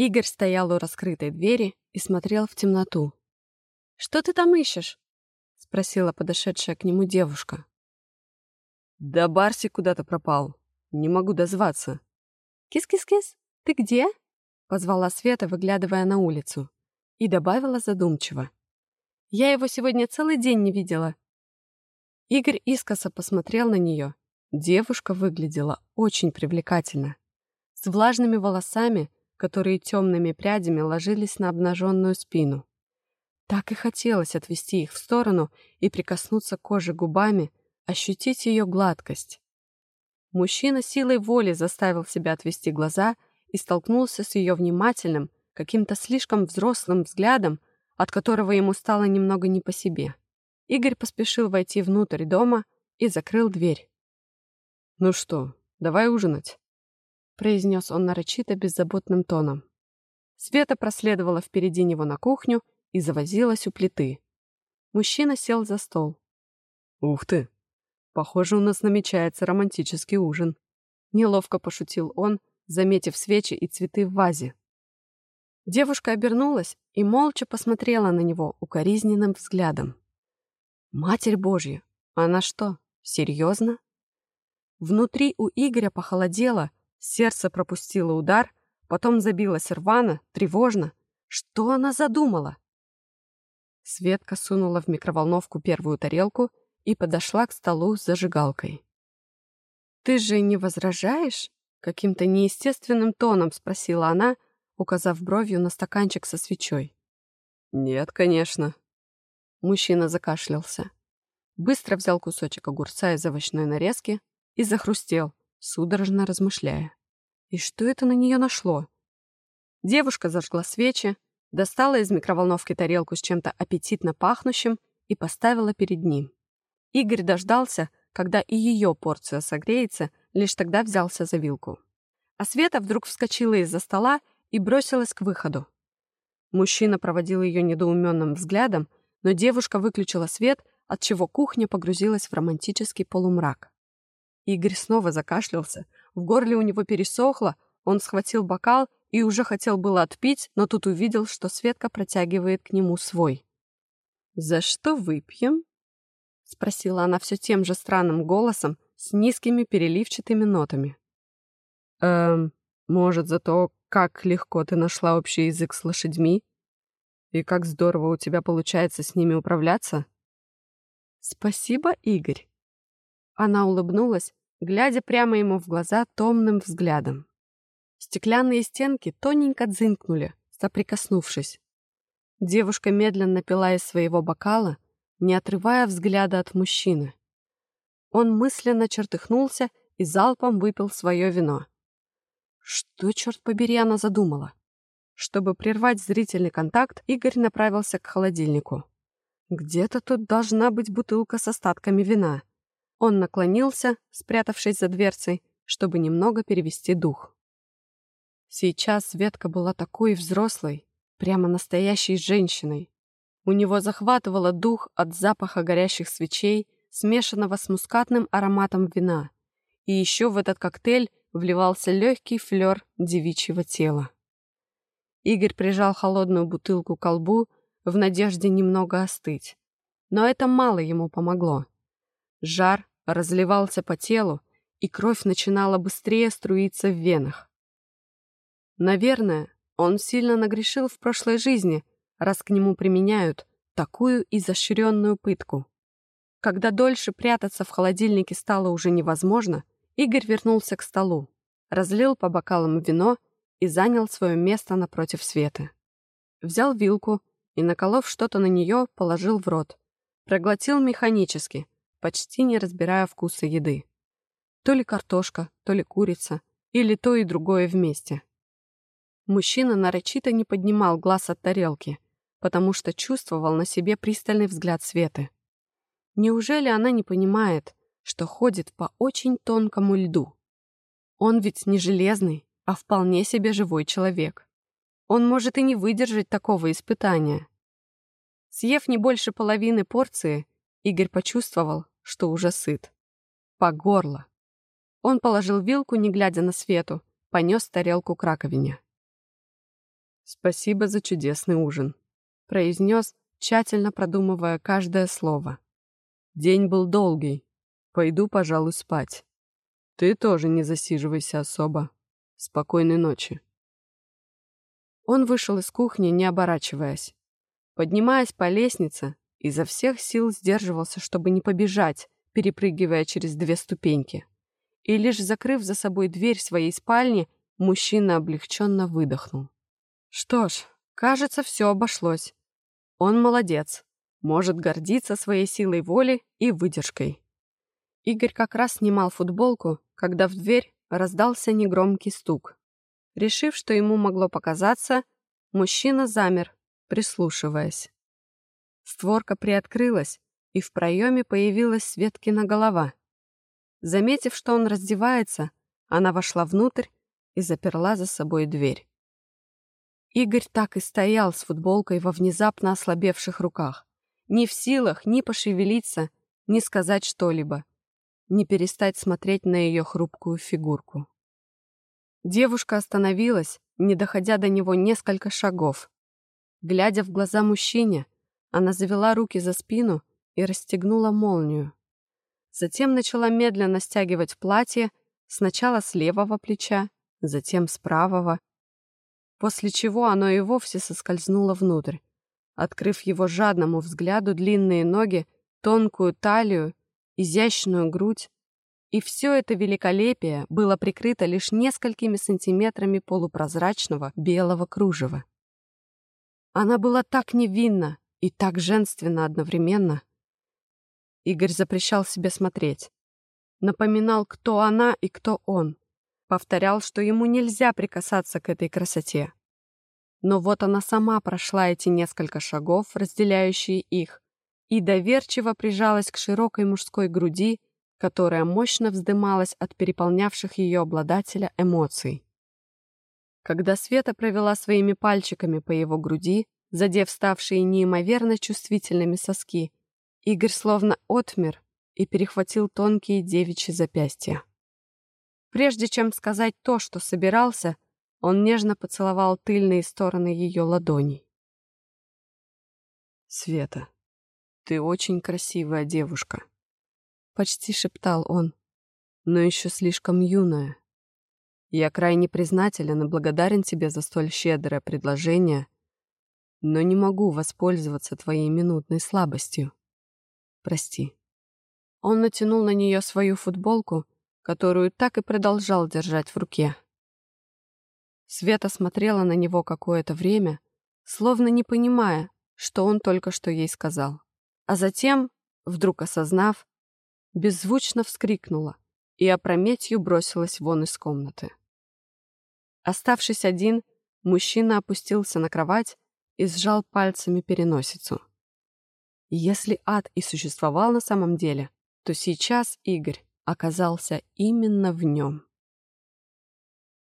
Игорь стоял у раскрытой двери и смотрел в темноту. «Что ты там ищешь?» — спросила подошедшая к нему девушка. «Да Барси куда-то пропал. Не могу дозваться». «Кис-кис-кис, ты где?» — позвала Света, выглядывая на улицу, и добавила задумчиво. «Я его сегодня целый день не видела». Игорь искоса посмотрел на нее. Девушка выглядела очень привлекательно. С влажными волосами, которые темными прядями ложились на обнаженную спину. Так и хотелось отвести их в сторону и прикоснуться к коже губами, ощутить ее гладкость. Мужчина силой воли заставил себя отвести глаза и столкнулся с ее внимательным, каким-то слишком взрослым взглядом, от которого ему стало немного не по себе. Игорь поспешил войти внутрь дома и закрыл дверь. «Ну что, давай ужинать?» Произнес он нарочито беззаботным тоном. Света проследовала впереди него на кухню и завозилась у плиты. Мужчина сел за стол. «Ух ты! Похоже, у нас намечается романтический ужин», — неловко пошутил он, заметив свечи и цветы в вазе. Девушка обернулась и молча посмотрела на него укоризненным взглядом. «Матерь Божья! Она что, серьезно?» Внутри у Игоря похолодело, Сердце пропустило удар, потом забилось рвано, тревожно. Что она задумала? Светка сунула в микроволновку первую тарелку и подошла к столу с зажигалкой. «Ты же не возражаешь?» — каким-то неестественным тоном спросила она, указав бровью на стаканчик со свечой. «Нет, конечно». Мужчина закашлялся. Быстро взял кусочек огурца из овощной нарезки и захрустел, судорожно размышляя. И что это на нее нашло? Девушка зажгла свечи, достала из микроволновки тарелку с чем-то аппетитно пахнущим и поставила перед ним. Игорь дождался, когда и ее порция согреется, лишь тогда взялся за вилку. А Света вдруг вскочила из-за стола и бросилась к выходу. Мужчина проводил ее недоуменным взглядом, но девушка выключила свет, отчего кухня погрузилась в романтический полумрак. Игорь снова закашлялся, в горле у него пересохло, он схватил бокал и уже хотел было отпить, но тут увидел, что Светка протягивает к нему свой. «За что выпьем?» — спросила она все тем же странным голосом с низкими переливчатыми нотами. «Эм, может, за то, как легко ты нашла общий язык с лошадьми? И как здорово у тебя получается с ними управляться?» «Спасибо, Игорь». Она улыбнулась, глядя прямо ему в глаза томным взглядом. Стеклянные стенки тоненько дзынкнули, соприкоснувшись. Девушка медленно пила из своего бокала, не отрывая взгляда от мужчины. Он мысленно чертыхнулся и залпом выпил свое вино. Что, черт побери, она задумала? Чтобы прервать зрительный контакт, Игорь направился к холодильнику. Где-то тут должна быть бутылка с остатками вина. Он наклонился, спрятавшись за дверцей, чтобы немного перевести дух. Сейчас Светка была такой взрослой, прямо настоящей женщиной. У него захватывало дух от запаха горящих свечей, смешанного с мускатным ароматом вина. И еще в этот коктейль вливался легкий флер девичьего тела. Игорь прижал холодную бутылку к колбу в надежде немного остыть. Но это мало ему помогло. Жар разливался по телу, и кровь начинала быстрее струиться в венах. Наверное, он сильно нагрешил в прошлой жизни, раз к нему применяют такую изощренную пытку. Когда дольше прятаться в холодильнике стало уже невозможно, Игорь вернулся к столу, разлил по бокалам вино и занял свое место напротив Светы. Взял вилку и, наколов что-то на нее, положил в рот. Проглотил механически, почти не разбирая вкуса еды. То ли картошка, то ли курица, или то и другое вместе. Мужчина нарочито не поднимал глаз от тарелки, потому что чувствовал на себе пристальный взгляд Светы. Неужели она не понимает, что ходит по очень тонкому льду? Он ведь не железный, а вполне себе живой человек. Он может и не выдержать такого испытания. Съев не больше половины порции, Игорь почувствовал, что уже сыт. По горло. Он положил вилку, не глядя на свету, понес тарелку к раковине. «Спасибо за чудесный ужин», — произнес, тщательно продумывая каждое слово. «День был долгий. Пойду, пожалуй, спать. Ты тоже не засиживайся особо. Спокойной ночи». Он вышел из кухни, не оборачиваясь. Поднимаясь по лестнице, изо всех сил сдерживался, чтобы не побежать, перепрыгивая через две ступеньки. И лишь закрыв за собой дверь своей спальни, мужчина облегченно выдохнул. Что ж, кажется, все обошлось. Он молодец, может гордиться своей силой воли и выдержкой. Игорь как раз снимал футболку, когда в дверь раздался негромкий стук. Решив, что ему могло показаться, мужчина замер, прислушиваясь. Створка приоткрылась, и в проеме появилась Светкина голова. Заметив, что он раздевается, она вошла внутрь и заперла за собой дверь. Игорь так и стоял с футболкой во внезапно ослабевших руках. Не в силах ни пошевелиться, ни сказать что-либо, ни перестать смотреть на ее хрупкую фигурку. Девушка остановилась, не доходя до него несколько шагов. Глядя в глаза мужчине, она завела руки за спину и расстегнула молнию. Затем начала медленно стягивать платье сначала с левого плеча, затем с правого, после чего оно и вовсе соскользнуло внутрь, открыв его жадному взгляду длинные ноги, тонкую талию, изящную грудь. И все это великолепие было прикрыто лишь несколькими сантиметрами полупрозрачного белого кружева. Она была так невинна и так женственна одновременно. Игорь запрещал себе смотреть. Напоминал, кто она и кто он. Повторял, что ему нельзя прикасаться к этой красоте. Но вот она сама прошла эти несколько шагов, разделяющие их, и доверчиво прижалась к широкой мужской груди, которая мощно вздымалась от переполнявших ее обладателя эмоций. Когда Света провела своими пальчиками по его груди, задев ставшие неимоверно чувствительными соски, Игорь словно отмер и перехватил тонкие девичьи запястья. Прежде чем сказать то, что собирался, он нежно поцеловал тыльные стороны ее ладоней. «Света, ты очень красивая девушка», — почти шептал он, — «но еще слишком юная. Я крайне признателен и благодарен тебе за столь щедрое предложение, но не могу воспользоваться твоей минутной слабостью. Прости». Он натянул на нее свою футболку, которую так и продолжал держать в руке. Света смотрела на него какое-то время, словно не понимая, что он только что ей сказал. А затем, вдруг осознав, беззвучно вскрикнула и опрометью бросилась вон из комнаты. Оставшись один, мужчина опустился на кровать и сжал пальцами переносицу. Если ад и существовал на самом деле, то сейчас Игорь оказался именно в нем.